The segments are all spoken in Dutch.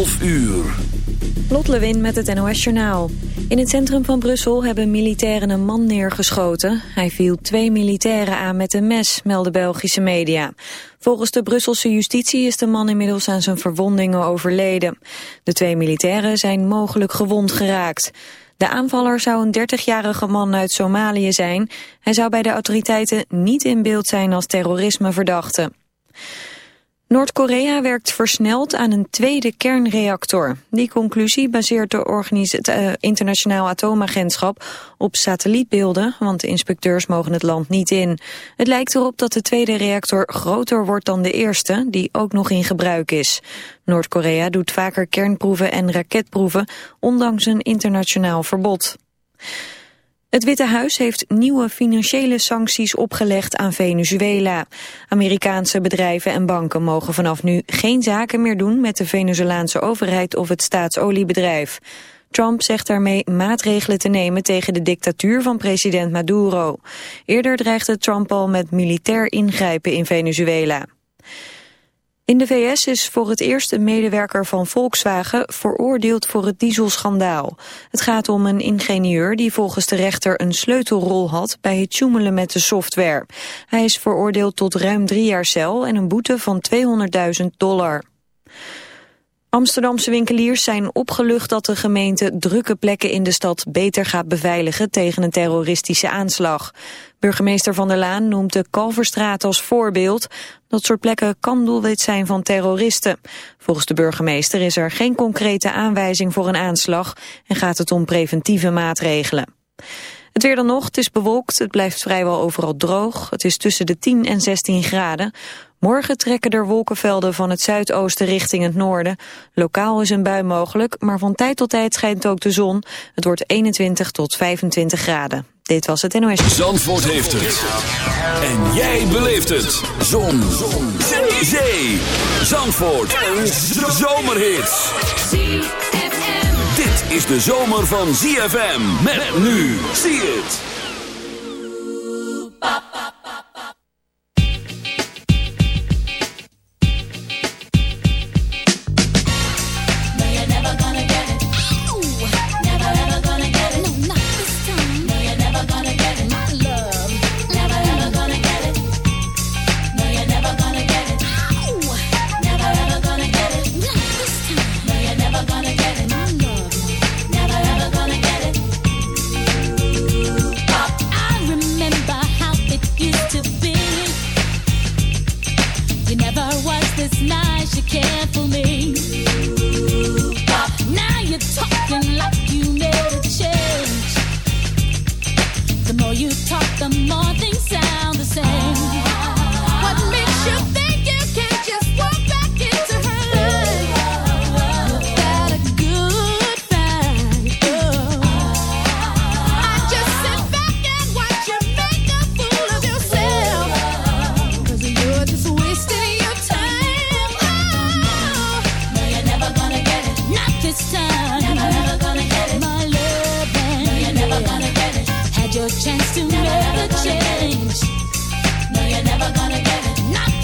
12 uur. Lot Lewin met het NOS Journaal. In het centrum van Brussel hebben militairen een man neergeschoten. Hij viel twee militairen aan met een mes, melden Belgische media. Volgens de Brusselse justitie is de man inmiddels aan zijn verwondingen overleden. De twee militairen zijn mogelijk gewond geraakt. De aanvaller zou een 30-jarige man uit Somalië zijn. Hij zou bij de autoriteiten niet in beeld zijn als terrorismeverdachte. Noord-Korea werkt versneld aan een tweede kernreactor. Die conclusie baseert de het uh, Internationaal Atoomagentschap op satellietbeelden, want de inspecteurs mogen het land niet in. Het lijkt erop dat de tweede reactor groter wordt dan de eerste, die ook nog in gebruik is. Noord-Korea doet vaker kernproeven en raketproeven, ondanks een internationaal verbod. Het Witte Huis heeft nieuwe financiële sancties opgelegd aan Venezuela. Amerikaanse bedrijven en banken mogen vanaf nu geen zaken meer doen met de Venezolaanse overheid of het staatsoliebedrijf. Trump zegt daarmee maatregelen te nemen tegen de dictatuur van president Maduro. Eerder dreigde Trump al met militair ingrijpen in Venezuela. In de VS is voor het eerst een medewerker van Volkswagen veroordeeld voor het dieselschandaal. Het gaat om een ingenieur die volgens de rechter een sleutelrol had bij het joemelen met de software. Hij is veroordeeld tot ruim drie jaar cel en een boete van 200.000 dollar. Amsterdamse winkeliers zijn opgelucht dat de gemeente drukke plekken in de stad beter gaat beveiligen tegen een terroristische aanslag. Burgemeester Van der Laan noemt de Kalverstraat als voorbeeld. Dat soort plekken kan doelwit zijn van terroristen. Volgens de burgemeester is er geen concrete aanwijzing voor een aanslag en gaat het om preventieve maatregelen. Het weer dan nog, het is bewolkt, het blijft vrijwel overal droog. Het is tussen de 10 en 16 graden. Morgen trekken er wolkenvelden van het zuidoosten richting het noorden. Lokaal is een bui mogelijk, maar van tijd tot tijd schijnt ook de zon. Het wordt 21 tot 25 graden. Dit was het NOS. Zandvoort heeft het. En jij beleeft het. Zon. zon. Zee. Zee. Zandvoort. Een zomerhit. Dit is de zomer van ZFM. Met nu. Zie het.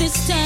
understand.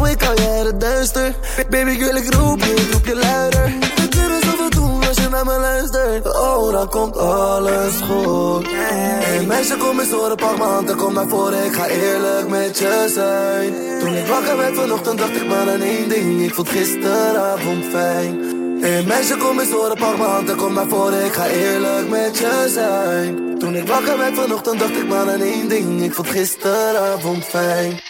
Oké, ik al jaren duister. Baby girl, ik roep je, roep je luider. We kunnen zoveel doen als je naar me luistert. Oh, dan komt alles goed. Hey meisje, kom eens horen, pak m'n hand en kom naar voren. Ik ga eerlijk met je zijn. Toen ik wakker werd vanochtend, dacht ik maar aan één ding. Ik vond gisteravond fijn. Hey meisje, kom eens horen, pak m'n hand en kom naar voren. Ik ga eerlijk met je zijn. Toen ik wakker werd vanochtend, dacht ik maar aan één ding. Ik vond gisteravond fijn.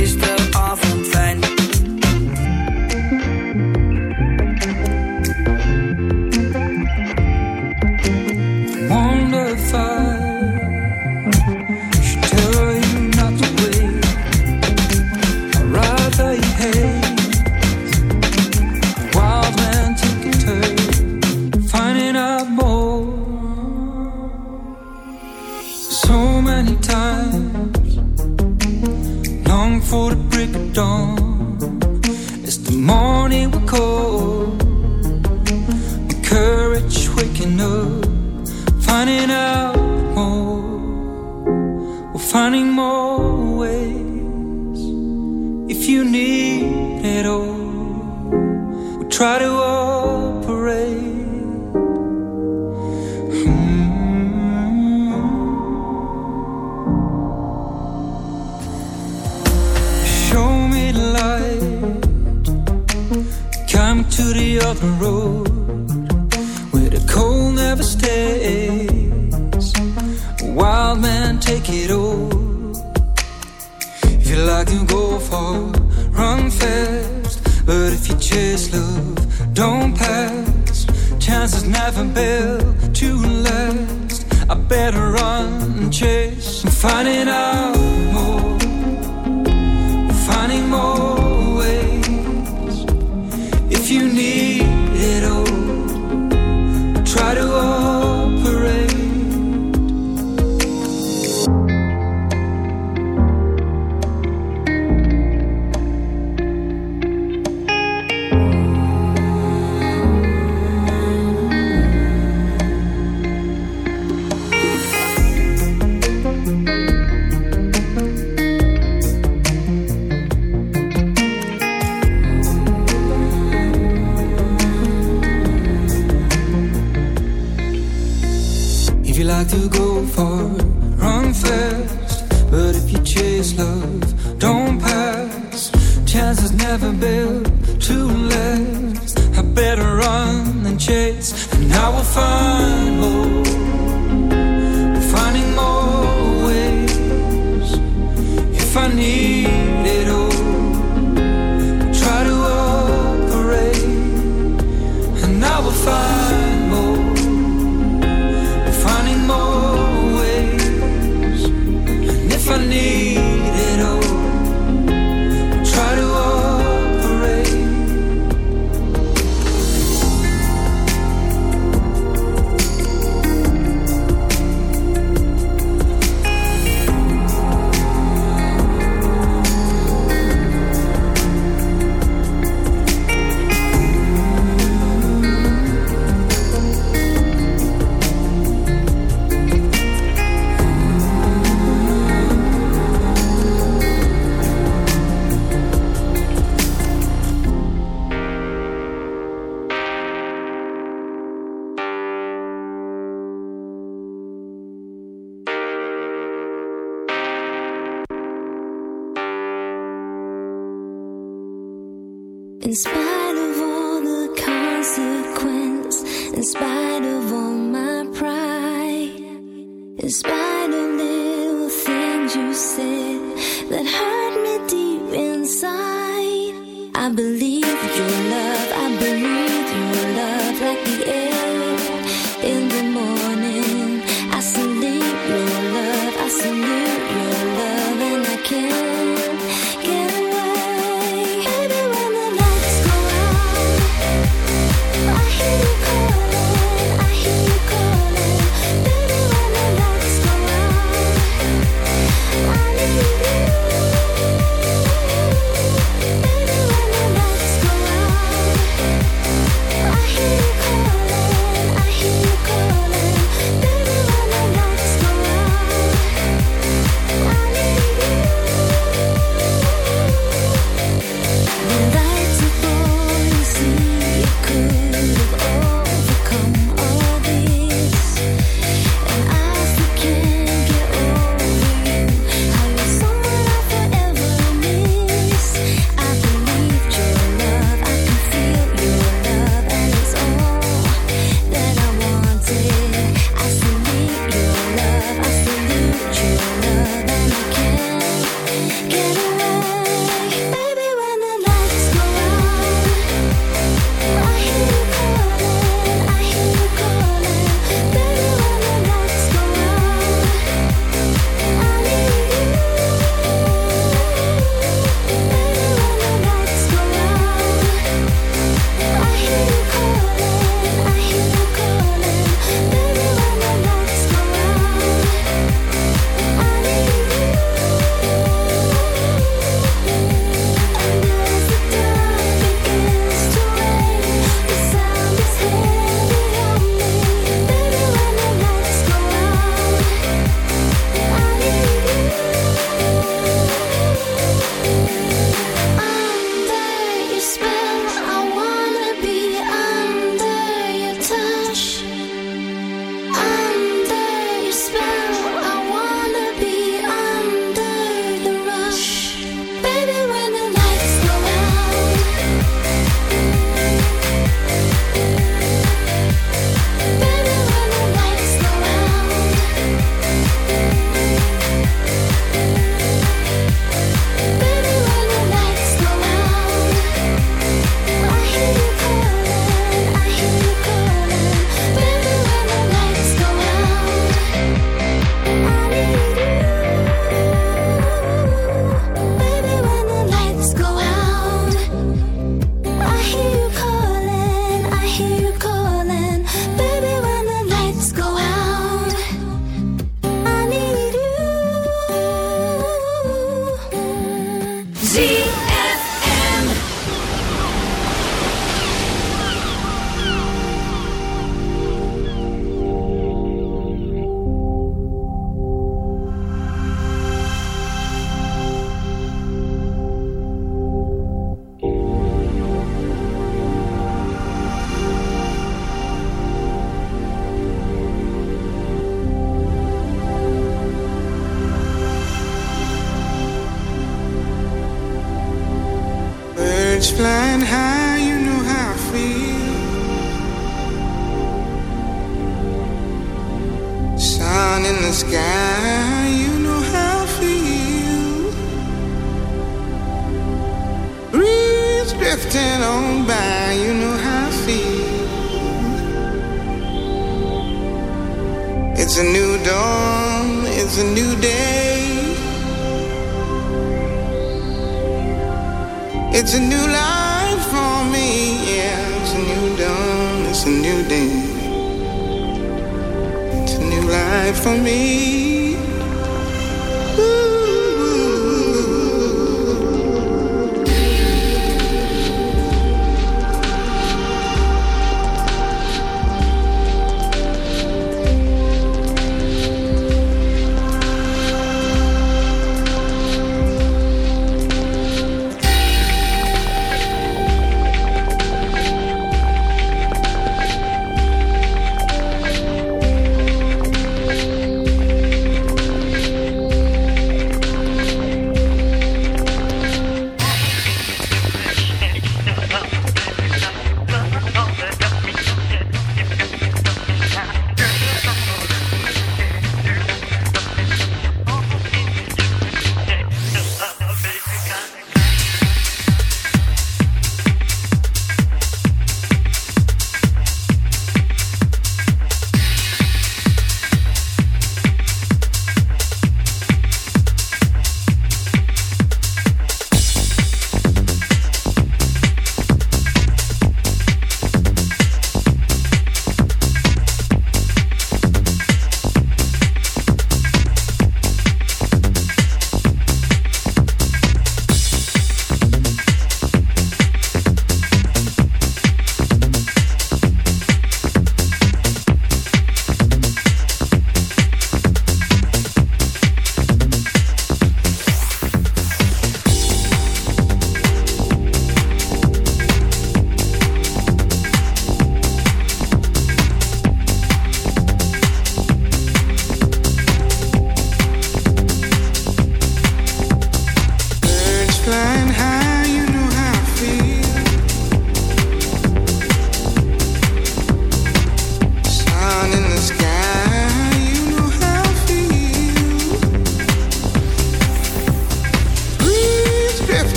temps love don't pass. Chances never built to last. I better run and chase, and I will find more. It's a new life for me.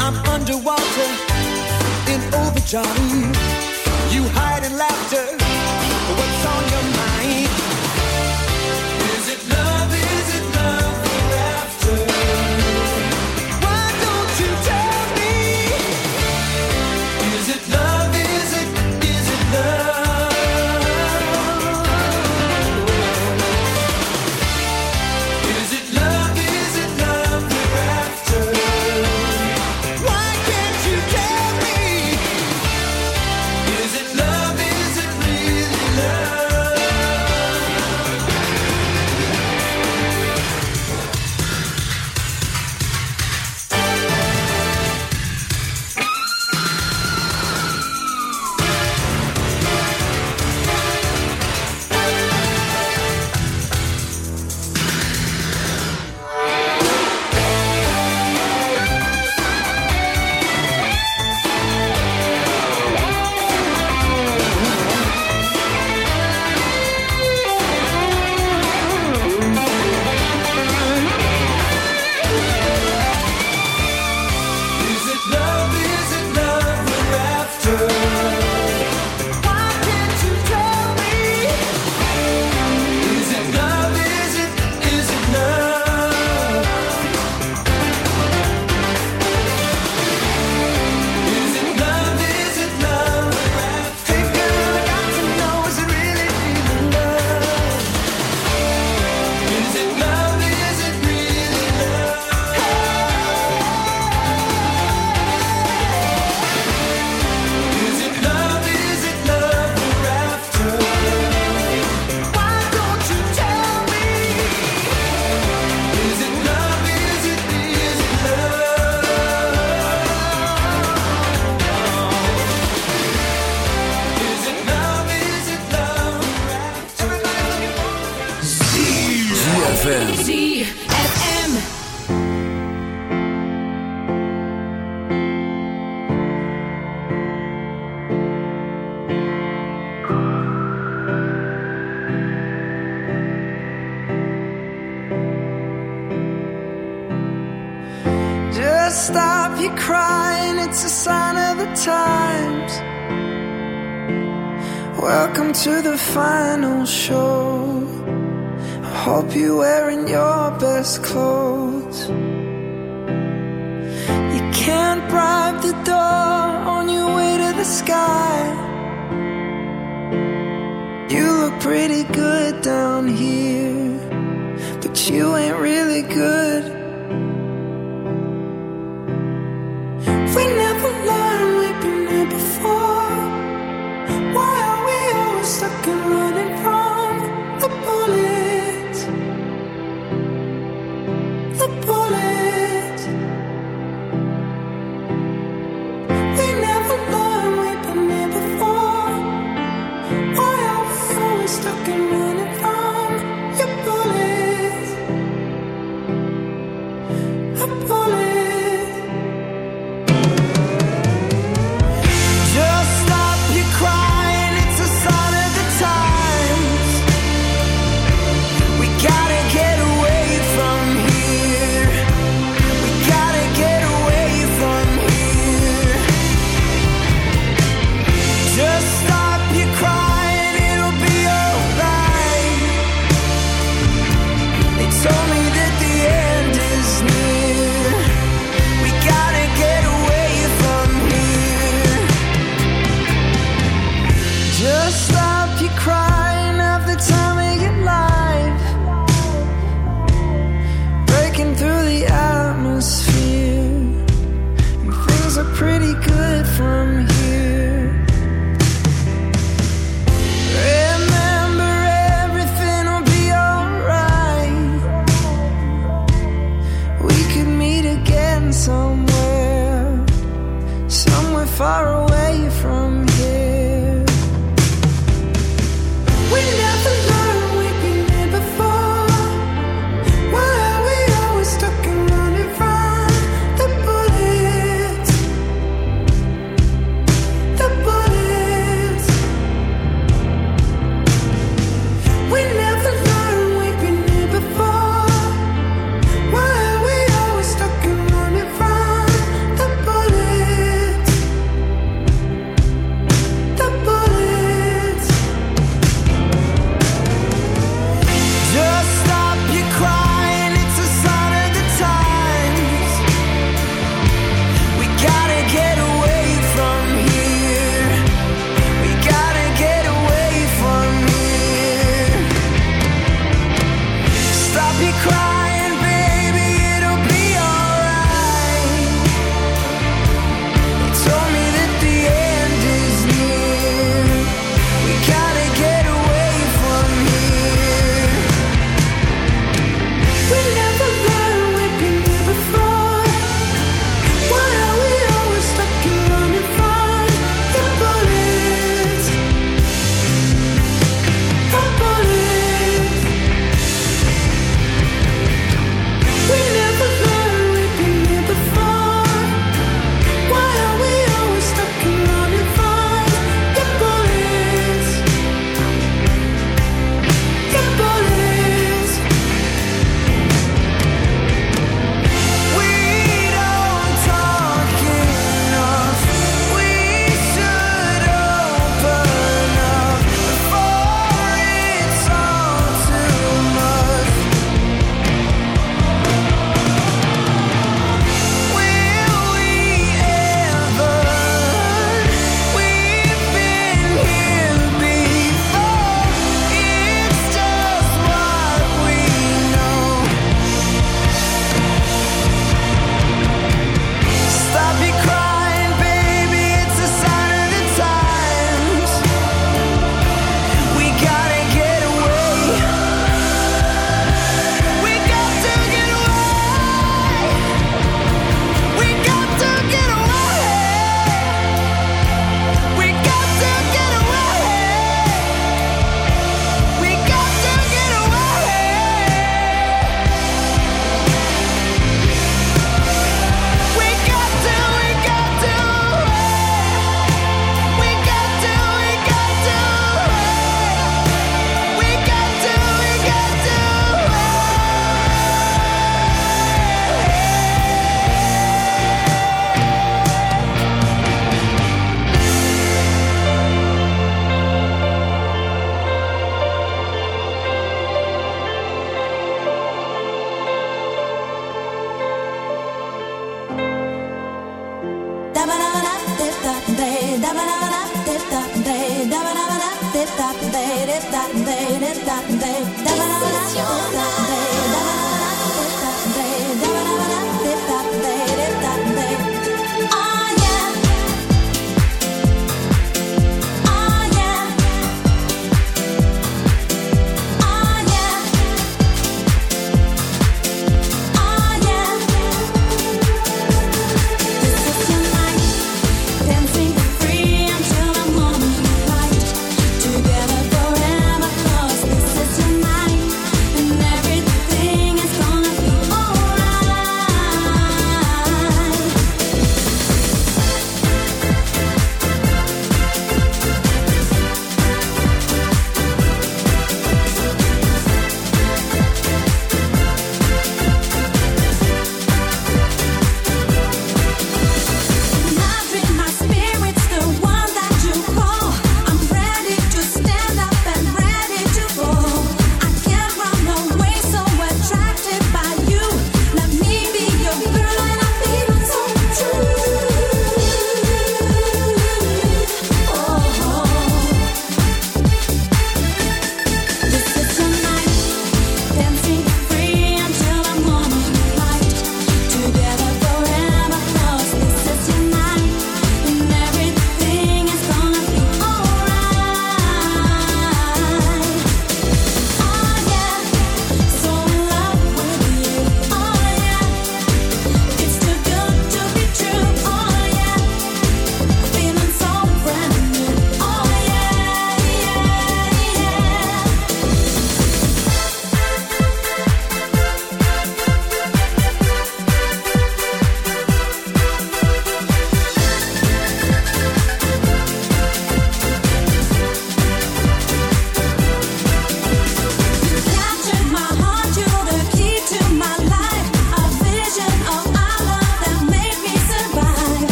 I'm underwater in overdrive and laughter. can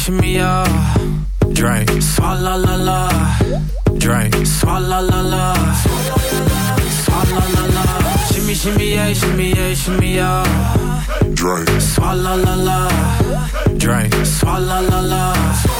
shimmy, yeah. Drink. Swalla la la. Drink. Swalla la la. Swalla la la. Shimmy, shimmy, yeah, shimmy, yeah, shimmy. Drink. Swalla la la. Drink. Swalla la la.